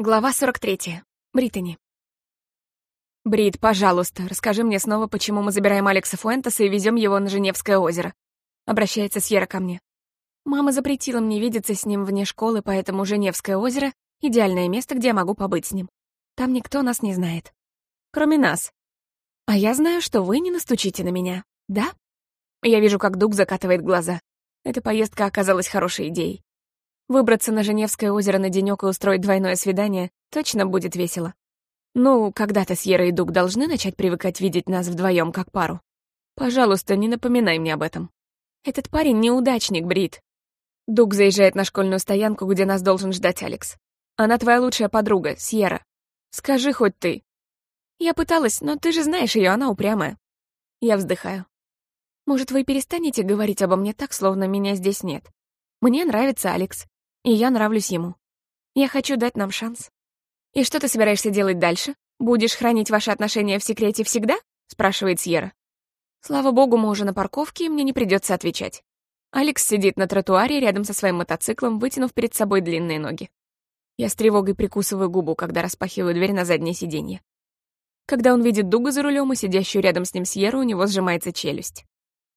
Глава 43. Британи. «Брит, пожалуйста, расскажи мне снова, почему мы забираем Алекса Фуэнтеса и везем его на Женевское озеро», — обращается Сьерра ко мне. «Мама запретила мне видеться с ним вне школы, поэтому Женевское озеро — идеальное место, где я могу побыть с ним. Там никто нас не знает. Кроме нас. А я знаю, что вы не настучите на меня, да?» Я вижу, как Дуг закатывает глаза. Эта поездка оказалась хорошей идеей. Выбраться на Женевское озеро на денёк и устроить двойное свидание точно будет весело. Ну, когда-то Сьерра и Дуг должны начать привыкать видеть нас вдвоем как пару. Пожалуйста, не напоминай мне об этом. Этот парень неудачник, Брит. Дуг заезжает на школьную стоянку, где нас должен ждать Алекс. Она твоя лучшая подруга, Сьерра. Скажи хоть ты. Я пыталась, но ты же знаешь ее, она упрямая. Я вздыхаю. Может, вы перестанете говорить обо мне так, словно меня здесь нет? Мне нравится Алекс. И я нравлюсь ему. Я хочу дать нам шанс. И что ты собираешься делать дальше? Будешь хранить ваши отношения в секрете всегда? Спрашивает Сьерра. Слава богу, мы уже на парковке, и мне не придется отвечать. Алекс сидит на тротуаре рядом со своим мотоциклом, вытянув перед собой длинные ноги. Я с тревогой прикусываю губу, когда распахиваю дверь на заднее сиденье. Когда он видит Дуга за рулем и сидящую рядом с ним Сьерру, у него сжимается челюсть.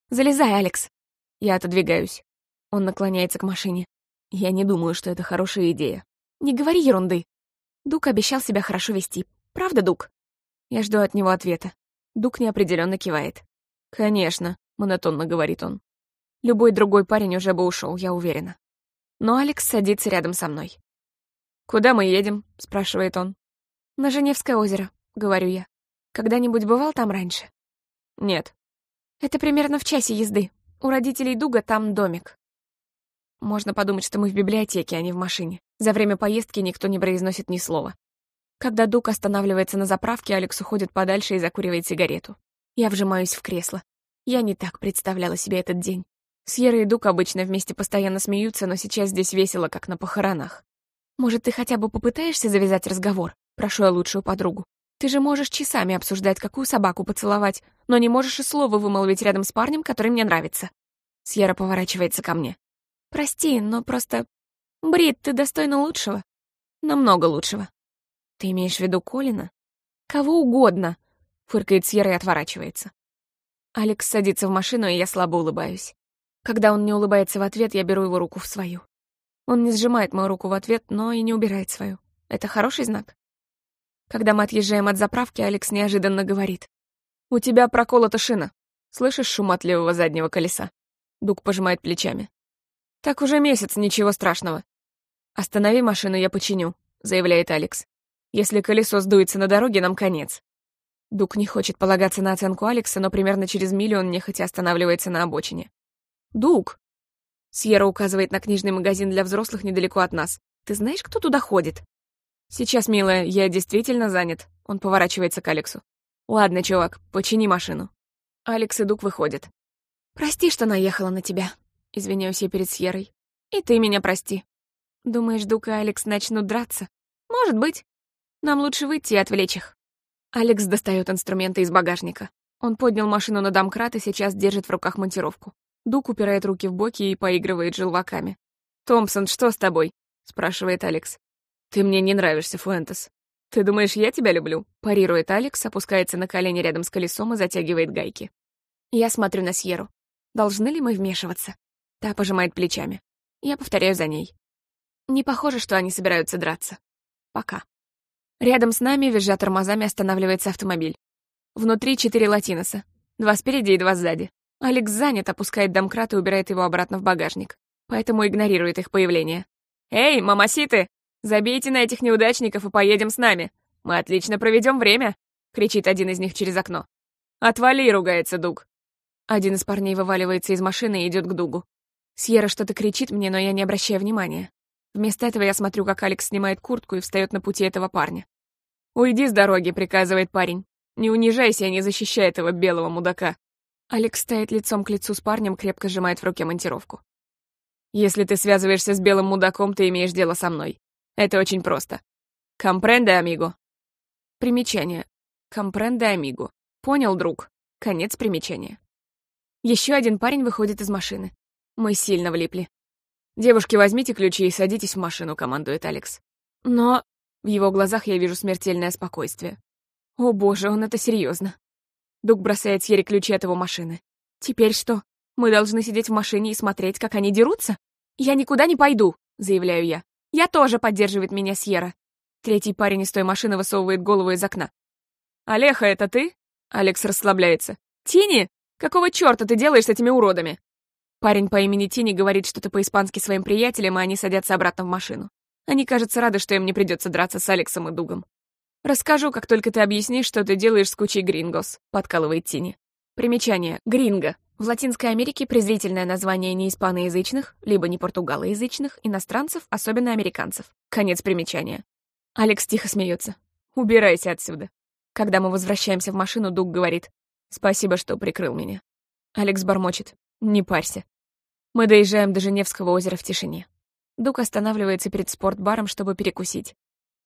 «Залезай, Алекс!» Я отодвигаюсь. Он наклоняется к машине. Я не думаю, что это хорошая идея. Не говори ерунды. Дук обещал себя хорошо вести. Правда, Дук? Я жду от него ответа. Дук неопределенно кивает. «Конечно», — монотонно говорит он. Любой другой парень уже бы ушел, я уверена. Но Алекс садится рядом со мной. «Куда мы едем?» — спрашивает он. «На Женевское озеро», — говорю я. «Когда-нибудь бывал там раньше?» «Нет». «Это примерно в часе езды. У родителей Дуга там домик. Можно подумать, что мы в библиотеке, а не в машине. За время поездки никто не произносит ни слова. Когда Дук останавливается на заправке, Алекс уходит подальше и закуривает сигарету. Я вжимаюсь в кресло. Я не так представляла себе этот день. Сьерра и Дук обычно вместе постоянно смеются, но сейчас здесь весело, как на похоронах. Может, ты хотя бы попытаешься завязать разговор? Прошу я лучшую подругу. Ты же можешь часами обсуждать, какую собаку поцеловать, но не можешь и слова вымолвить рядом с парнем, который мне нравится. Сьерра поворачивается ко мне. Прости, но просто... Брит, ты достойна лучшего. Намного лучшего. Ты имеешь в виду Колина? Кого угодно, фыркает Сьерра и отворачивается. Алекс садится в машину, и я слабо улыбаюсь. Когда он не улыбается в ответ, я беру его руку в свою. Он не сжимает мою руку в ответ, но и не убирает свою. Это хороший знак. Когда мы отъезжаем от заправки, Алекс неожиданно говорит. «У тебя проколота шина. Слышишь шум от левого заднего колеса?» Дуг пожимает плечами. «Так уже месяц, ничего страшного». «Останови машину, я починю», — заявляет Алекс. «Если колесо сдуется на дороге, нам конец». Дук не хочет полагаться на оценку Алекса, но примерно через милю он нехотя останавливается на обочине. «Дук!» Сьерра указывает на книжный магазин для взрослых недалеко от нас. «Ты знаешь, кто туда ходит?» «Сейчас, милая, я действительно занят». Он поворачивается к Алексу. «Ладно, чувак, почини машину». Алекс и Дук выходят. «Прости, что наехала на тебя», Извиняюсь я перед Сьерой. И ты меня прости. Думаешь, Дук и Алекс начнут драться? Может быть. Нам лучше выйти и отвлечь их. Алекс достает инструменты из багажника. Он поднял машину на домкрат и сейчас держит в руках монтировку. Дук упирает руки в боки и поигрывает желваками. «Томпсон, что с тобой?» — спрашивает Алекс. «Ты мне не нравишься, Фуэнтес. Ты думаешь, я тебя люблю?» — парирует Алекс, опускается на колени рядом с колесом и затягивает гайки. Я смотрю на Сьеру. Должны ли мы вмешиваться? Та пожимает плечами. Я повторяю за ней. Не похоже, что они собираются драться. Пока. Рядом с нами, визжа тормозами, останавливается автомобиль. Внутри четыре латиноса. Два спереди и два сзади. Алекс занят, опускает домкрат и убирает его обратно в багажник. Поэтому игнорирует их появление. «Эй, мамаситы! Забейте на этих неудачников и поедем с нами. Мы отлично проведем время!» — кричит один из них через окно. «Отвали!» — ругается Дуг. Один из парней вываливается из машины и идет к Дугу. Сьерра что-то кричит мне, но я не обращаю внимания. Вместо этого я смотрю, как Алекс снимает куртку и встает на пути этого парня. «Уйди с дороги», — приказывает парень. «Не унижайся и не защищай этого белого мудака». Алекс стоит лицом к лицу с парнем, крепко сжимает в руке монтировку. «Если ты связываешься с белым мудаком, ты имеешь дело со мной. Это очень просто. Компренде, амиго». Примечание. Компренде, амиго. Понял, друг. Конец примечания. Еще один парень выходит из машины. Мы сильно влипли. «Девушки, возьмите ключи и садитесь в машину», — командует Алекс. «Но...» В его глазах я вижу смертельное спокойствие. О боже, он это серьезно. Дуг бросает Сьере ключи от его машины. Теперь что? Мы должны сидеть в машине и смотреть, как они дерутся? Я никуда не пойду, заявляю я. Я тоже поддерживает меня Сьерра. Третий парень из той машины высовывает голову из окна. «Олеха, это ты?» Алекс расслабляется. «Тини? Какого чёрта ты делаешь с этими уродами?» Парень по имени Тини говорит что-то по-испански своим приятелям, и они садятся обратно в машину. Они, кажется, рады, что им не придется драться с Алексом и Дугом. «Расскажу, как только ты объяснишь, что ты делаешь с кучей грингос», — подкалывает Тини. Примечание. Гринго. В Латинской Америке презрительное название не испаноязычных, либо не португалоязычных иностранцев, особенно американцев. Конец примечания. Алекс тихо смеется. «Убирайся отсюда». Когда мы возвращаемся в машину, Дуг говорит. «Спасибо, что прикрыл меня». Алекс бормочет. «Не парься». Мы доезжаем до Женевского озера в тишине. Дуг останавливается перед спортбаром, чтобы перекусить.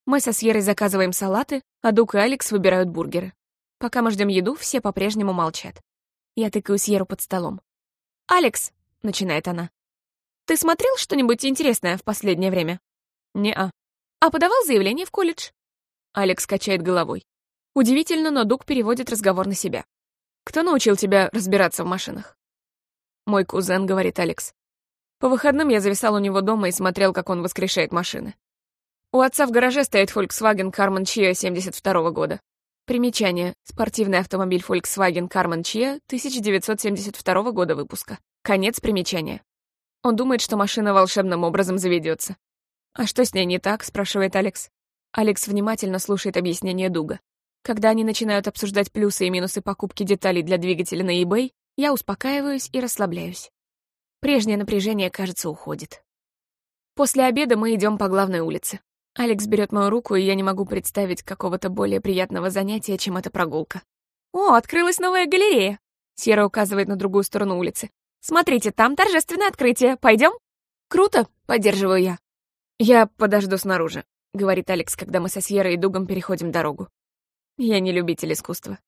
Мы со Сьерой заказываем салаты, а Дук и Алекс выбирают бургеры. Пока мы ждем еду, все по-прежнему молчат. Я тыкаю Сьеру под столом. «Алекс», — начинает она, — «ты смотрел что-нибудь интересное в последнее время?» «Не-а». «А подавал заявление в колледж?» Алекс качает головой. Удивительно, но Дук переводит разговор на себя. «Кто научил тебя разбираться в машинах?» «Мой кузен», — говорит Алекс. По выходным я зависал у него дома и смотрел, как он воскрешает машины. У отца в гараже стоит Volkswagen Karman Chia 72 года. Примечание. Спортивный автомобиль Volkswagen Karman Chia 1972 года выпуска. Конец примечания. Он думает, что машина волшебным образом заведется. «А что с ней не так?» — спрашивает Алекс. Алекс внимательно слушает объяснение Дуга. Когда они начинают обсуждать плюсы и минусы покупки деталей для двигателя на eBay, я успокаиваюсь и расслабляюсь. Прежнее напряжение, кажется, уходит. После обеда мы идем по главной улице. Алекс берет мою руку, и я не могу представить какого-то более приятного занятия, чем эта прогулка. «О, открылась новая галерея!» Сьерра указывает на другую сторону улицы. «Смотрите, там торжественное открытие. Пойдем?» «Круто!» — поддерживаю я. «Я подожду снаружи», — говорит Алекс, когда мы со Сьеррой и Дугом переходим дорогу. «Я не любитель искусства».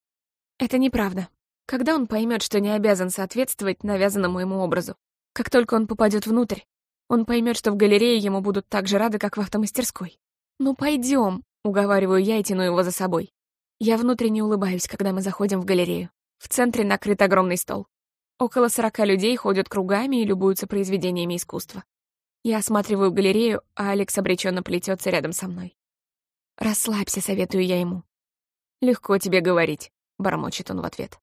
Это неправда. Когда он поймет, что не обязан соответствовать навязанному ему образу? Как только он попадет внутрь, он поймет, что в галерее ему будут так же рады, как в автомастерской. «Ну, пойдем, уговариваю я и тяну его за собой. Я внутренне улыбаюсь, когда мы заходим в галерею. В центре накрыт огромный стол. Около сорока людей ходят кругами и любуются произведениями искусства. Я осматриваю галерею, а Алекс обреченно плетется рядом со мной. «Расслабься», — советую я ему. «Легко тебе говорить», — бормочет он в ответ.